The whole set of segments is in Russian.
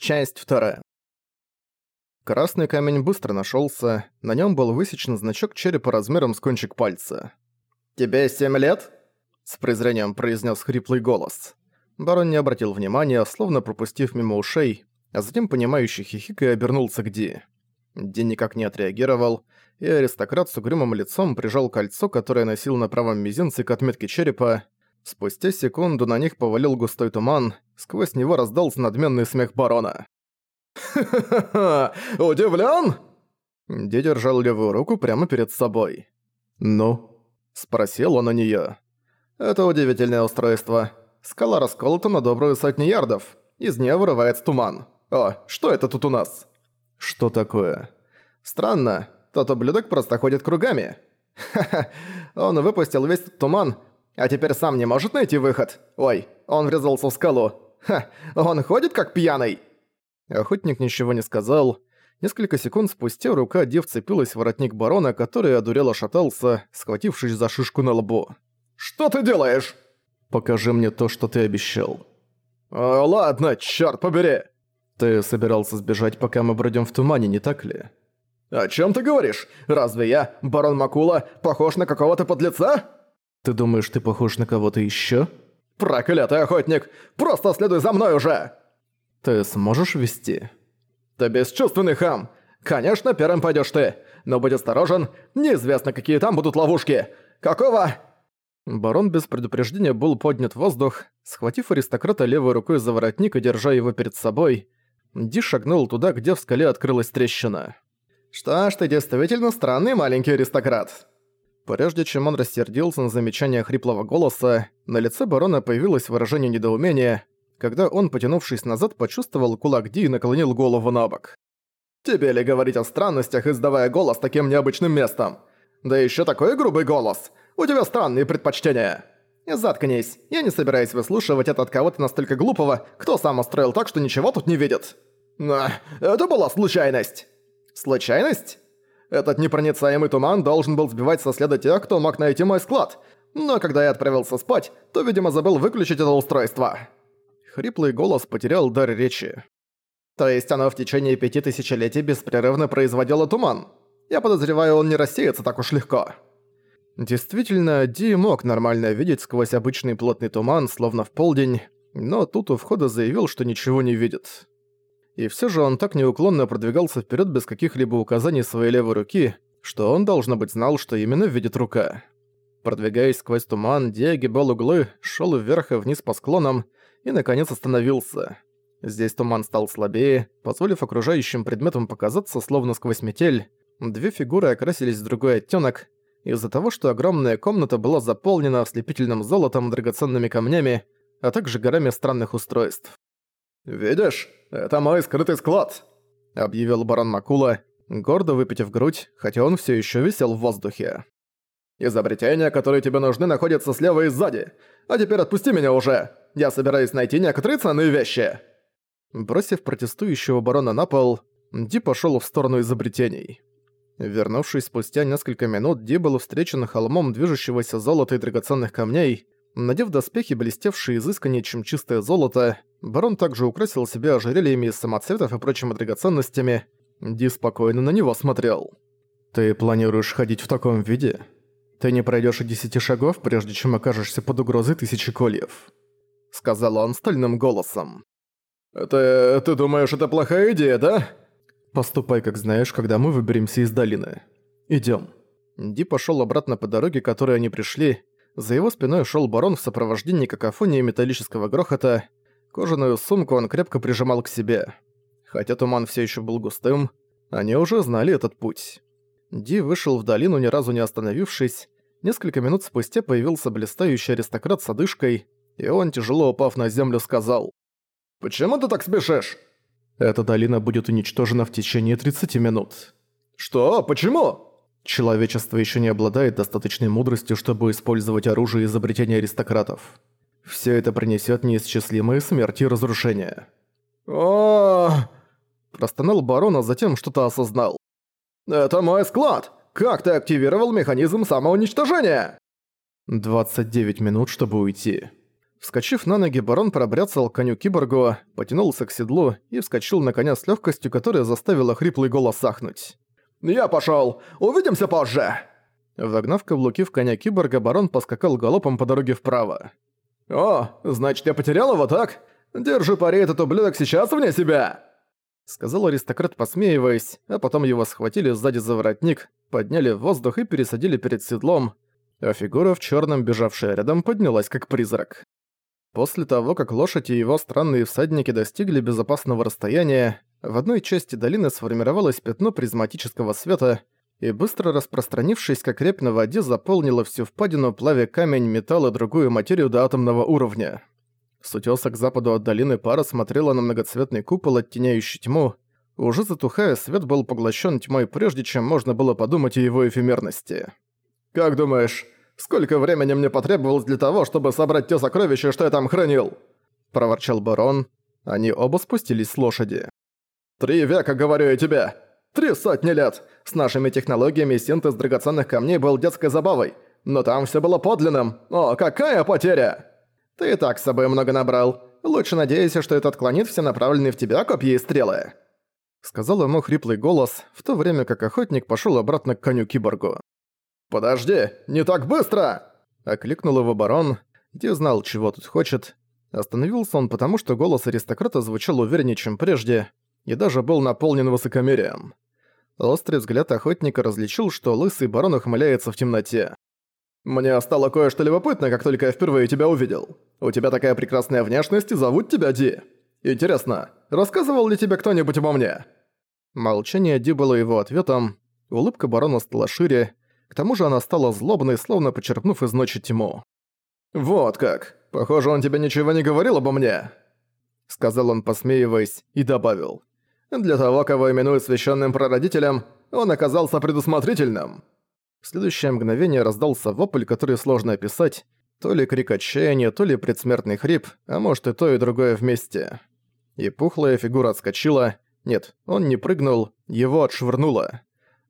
Часть вторая. Красный камень быстро нашелся, на нем был высечен значок черепа размером с кончик пальца. «Тебе семь лет?» — с презрением произнес хриплый голос. Барон не обратил внимания, словно пропустив мимо ушей, а затем понимающий хихикой обернулся к Ди. Ди никак не отреагировал, и аристократ с угрюмым лицом прижал кольцо, которое носил на правом мизинце к отметке черепа. Спустя секунду на них повалил густой туман, сквозь него раздался надменный смех барона. «Ха-ха-ха! Удивлен?» Ди держал левую руку прямо перед собой. «Ну?» – спросил он у нее. «Это удивительное устройство. Скала расколота на добрую сотню ярдов. Из нее вырывается туман. О, что это тут у нас?» «Что такое?» «Странно. Тот ублюдок просто ходит кругами. Ха-ха, он выпустил весь туман, а теперь сам не может найти выход. Ой, он врезался в скалу. Ха, он ходит как пьяный!» Охотник ничего не сказал. Несколько секунд спустя рука Ди вцепилась в воротник барона, который одурело шатался, схватившись за шишку на лбу. «Что ты делаешь?» «Покажи мне то, что ты обещал». «О, ладно, чёрт побери!» «Ты собирался сбежать, пока мы бродим в тумане, не так ли?» «О чем ты говоришь? Разве я, барон Макула, похож на какого-то подлеца?» «Ты думаешь, ты похож на кого-то еще? «Проклятый охотник! Просто следуй за мной уже!» «Ты сможешь вести?» «Ты бесчувственный хам! Конечно, первым пойдешь ты, но будь осторожен, неизвестно, какие там будут ловушки! Какого...» Барон без предупреждения был поднят в воздух, схватив аристократа левой рукой за воротник и держа его перед собой. Ди шагнул туда, где в скале открылась трещина. «Что ж, ты действительно странный маленький аристократ», Прежде чем он рассердился на замечание хриплого голоса, на лице барона появилось выражение недоумения, когда он, потянувшись назад, почувствовал кулак Ди и наклонил голову на бок. «Тебе ли говорить о странностях, издавая голос таким необычным местом? Да еще такой грубый голос! У тебя странные предпочтения!» «Заткнись, я не собираюсь выслушивать это от кого-то настолько глупого, кто сам устроил так, что ничего тут не видит». «На, это была случайность!» «Случайность?» Этот непроницаемый туман должен был сбивать со следа тех, кто мог найти мой склад. Но когда я отправился спать, то, видимо, забыл выключить это устройство. Хриплый голос потерял дар речи. То есть оно в течение пяти тысячелетий беспрерывно производило туман. Я подозреваю, он не рассеется так уж легко. Действительно, Ди мог нормально видеть сквозь обычный плотный туман, словно в полдень, но тут у входа заявил, что ничего не видит и все же он так неуклонно продвигался вперед без каких-либо указаний своей левой руки, что он, должно быть, знал, что именно видит рука. Продвигаясь сквозь туман, Ди огибал углы, шел вверх и вниз по склонам и, наконец, остановился. Здесь туман стал слабее, позволив окружающим предметам показаться словно сквозь метель. Две фигуры окрасились в другой оттенок, из-за того, что огромная комната была заполнена ослепительным золотом, драгоценными камнями, а также горами странных устройств. «Видишь, это мой скрытый склад», — объявил барон Макула, гордо выпитив грудь, хотя он все еще висел в воздухе. «Изобретения, которые тебе нужны, находятся слева и сзади. А теперь отпусти меня уже. Я собираюсь найти некоторые ценные вещи». Бросив протестующего барона на пол, Ди пошел в сторону изобретений. Вернувшись спустя несколько минут, Ди был встречен холмом движущегося золота и драгоценных камней. Надев доспехи, блестевшие изысканнее, чем чистое золото, Барон также украсил себя ожерельями из самоцветов и прочими драгоценностями. Ди спокойно на него смотрел. «Ты планируешь ходить в таком виде? Ты не пройдешь и десяти шагов, прежде чем окажешься под угрозой тысячи кольев», — сказал он стальным голосом. «Ты... ты думаешь, это плохая идея, да?» «Поступай, как знаешь, когда мы выберемся из долины. Идём». Ди пошёл обратно по дороге, которой они пришли. За его спиной шёл барон в сопровождении какофонии металлического грохота, Кожаную сумку он крепко прижимал к себе. Хотя туман все еще был густым, они уже знали этот путь. Ди вышел в долину, ни разу не остановившись. Несколько минут спустя появился блистающий аристократ с одышкой, и он, тяжело упав на землю, сказал «Почему ты так спешишь?» «Эта долина будет уничтожена в течение 30 минут». «Что? Почему?» Человечество еще не обладает достаточной мудростью, чтобы использовать оружие изобретения аристократов. Все это принесет неисчислимые смерти и разрушения. О! Простонал барон, а затем что-то осознал. Это мой склад! Как ты активировал механизм самоуничтожения? 29 минут, чтобы уйти. Вскочив на ноги, барон пробряцал к коню-киборгу, потянулся к седлу и вскочил на коня с легкостью, которая заставила хриплый голос ахнуть. «Я пошел! Увидимся позже!» Вогнав каблуки в коня киборга, барон поскакал галопом по дороге вправо. «О, значит, я потерял его, так? Держу пари, этот ублюдок сейчас вне себя!» Сказал аристократ, посмеиваясь, а потом его схватили сзади за воротник, подняли в воздух и пересадили перед седлом, а фигура в черном, бежавшая рядом, поднялась как призрак. После того, как лошадь и его странные всадники достигли безопасного расстояния, в одной части долины сформировалось пятно призматического света и, быстро распространившись как репь на воде, заполнило всю впадину, плавя камень, металл и другую материю до атомного уровня. С утёса к западу от долины пара смотрела на многоцветный купол, оттеняющий тьму. Уже затухая, свет был поглощен тьмой прежде, чем можно было подумать о его эфемерности. «Как думаешь, Сколько времени мне потребовалось для того, чтобы собрать те сокровища, что я там хранил?» – проворчал барон. Они оба спустились с лошади. «Три века, говорю я тебе! Три сотни лет! С нашими технологиями синтез драгоценных камней был детской забавой, но там все было подлинным. О, какая потеря!» «Ты и так с собой много набрал. Лучше надейся, что это отклонит все направленные в тебя копья и стрелы», — сказал ему хриплый голос, в то время как охотник пошел обратно к коню-киборгу. «Подожди, не так быстро!» Окликнул его барон, где знал, чего тут хочет. Остановился он потому, что голос аристократа звучал увереннее, чем прежде, и даже был наполнен высокомерием. Острый взгляд охотника различил, что лысый барон ухмыляется в темноте. «Мне стало кое-что любопытно, как только я впервые тебя увидел. У тебя такая прекрасная внешность, и зовут тебя Ди. Интересно, рассказывал ли тебе кто-нибудь обо мне?» Молчание Ди было его ответом, улыбка барона стала шире, к тому же она стала злобной, словно почерпнув из ночи тьму. «Вот как! Похоже, он тебе ничего не говорил обо мне!» Сказал он, посмеиваясь, и добавил. «Для того, кого именуют священным прародителем, он оказался предусмотрительным!» В следующее мгновение раздался вопль, который сложно описать, то ли крик отчаяния, то ли предсмертный хрип, а может и то, и другое вместе. И пухлая фигура отскочила. Нет, он не прыгнул, его отшвырнуло.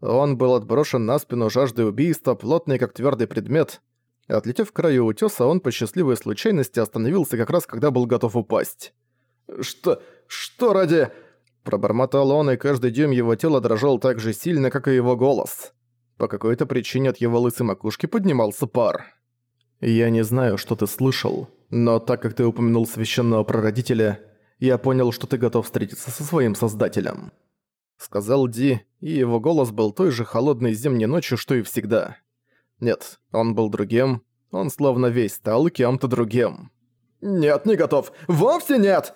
Он был отброшен на спину жаждой убийства, плотный как твердый предмет. Отлетев к краю утёса, он по счастливой случайности остановился как раз, когда был готов упасть. «Что... что ради...» Пробормотал он, и каждый дюйм его тела дрожал так же сильно, как и его голос. По какой-то причине от его лысой макушки поднимался пар. «Я не знаю, что ты слышал, но так как ты упомянул священного прародителя, я понял, что ты готов встретиться со своим создателем» сказал Ди, и его голос был той же холодной зимней ночью, что и всегда. Нет, он был другим, он словно весь стал кем-то другим. «Нет, не готов! Вовсе нет!»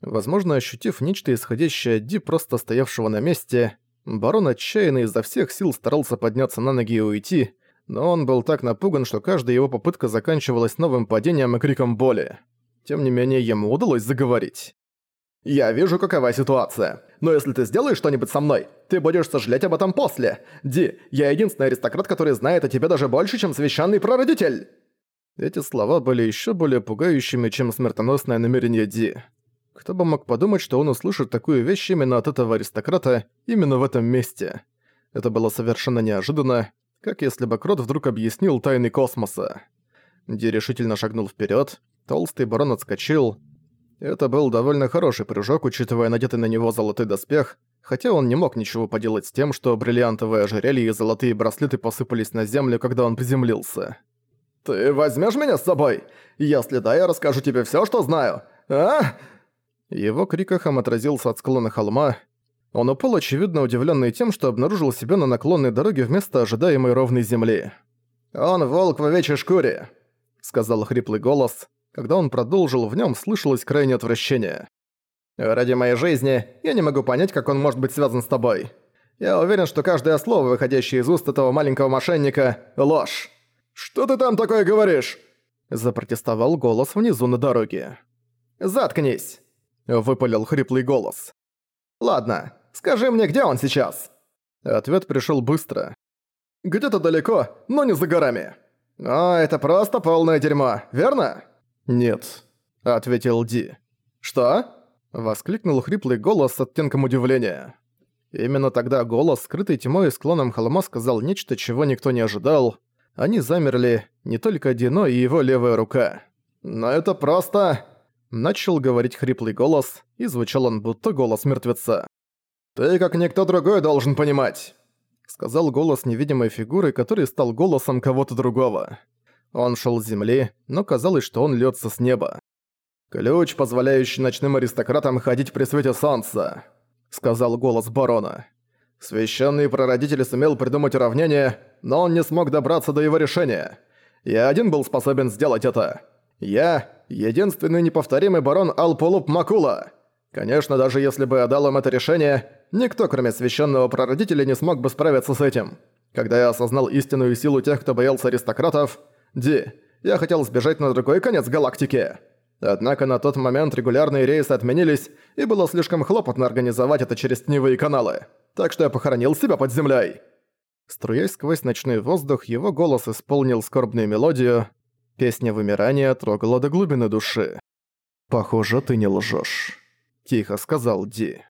Возможно, ощутив нечто исходящее от Ди, просто стоявшего на месте, барон отчаянно изо всех сил старался подняться на ноги и уйти, но он был так напуган, что каждая его попытка заканчивалась новым падением и криком боли. Тем не менее, ему удалось заговорить. «Я вижу, какова ситуация. Но если ты сделаешь что-нибудь со мной, ты будешь сожалеть об этом после. Ди, я единственный аристократ, который знает о тебе даже больше, чем священный прародитель!» Эти слова были еще более пугающими, чем смертоносное намерение Ди. Кто бы мог подумать, что он услышит такую вещь именно от этого аристократа, именно в этом месте. Это было совершенно неожиданно, как если бы Крот вдруг объяснил тайны космоса. Ди решительно шагнул вперед, толстый барон отскочил, это был довольно хороший прыжок, учитывая надетый на него золотой доспех, хотя он не мог ничего поделать с тем, что бриллиантовые ожерелья и золотые браслеты посыпались на землю, когда он приземлился. «Ты возьмешь меня с собой? Если да, я расскажу тебе все, что знаю. А?» Его крик эхом отразился от склона холма. Он упал, очевидно удивленный тем, что обнаружил себя на наклонной дороге вместо ожидаемой ровной земли. «Он волк в овечьей шкуре», — сказал хриплый голос. Когда он продолжил, в нем слышалось крайнее отвращение. «Ради моей жизни я не могу понять, как он может быть связан с тобой. Я уверен, что каждое слово, выходящее из уст этого маленького мошенника, — ложь. Что ты там такое говоришь?» Запротестовал голос внизу на дороге. «Заткнись!» — выпалил хриплый голос. «Ладно, скажи мне, где он сейчас?» Ответ пришел быстро. «Где-то далеко, но не за горами». «О, это просто полное дерьмо, верно?» «Нет», — ответил Ди. «Что?» — воскликнул хриплый голос с оттенком удивления. Именно тогда голос, скрытый тьмой и склоном холма, сказал нечто, чего никто не ожидал. Они замерли, не только Ди, но и его левая рука. «Но это просто...» Начал говорить хриплый голос, и звучал он будто голос мертвеца. «Ты, как никто другой, должен понимать», — сказал голос невидимой фигуры, который стал голосом кого-то другого. Он шел с земли, но казалось, что он льется с неба. «Ключ, позволяющий ночным аристократам ходить при свете солнца», — сказал голос барона. «Священный прародитель сумел придумать уравнение, но он не смог добраться до его решения. Я один был способен сделать это. Я — единственный неповторимый барон Алполуп Макула. Конечно, даже если бы я дал им это решение, никто, кроме священного прародителя, не смог бы справиться с этим. Когда я осознал истинную силу тех, кто боялся аристократов, Ди, я хотел сбежать на другой конец галактики. Однако на тот момент регулярные рейсы отменились, и было слишком хлопотно организовать это через теневые каналы. Так что я похоронил себя под землей. Струясь сквозь ночной воздух, его голос исполнил скорбную мелодию, Песня вымирания трогала до глубины души. «Похоже, ты не лжёшь», — тихо сказал Ди.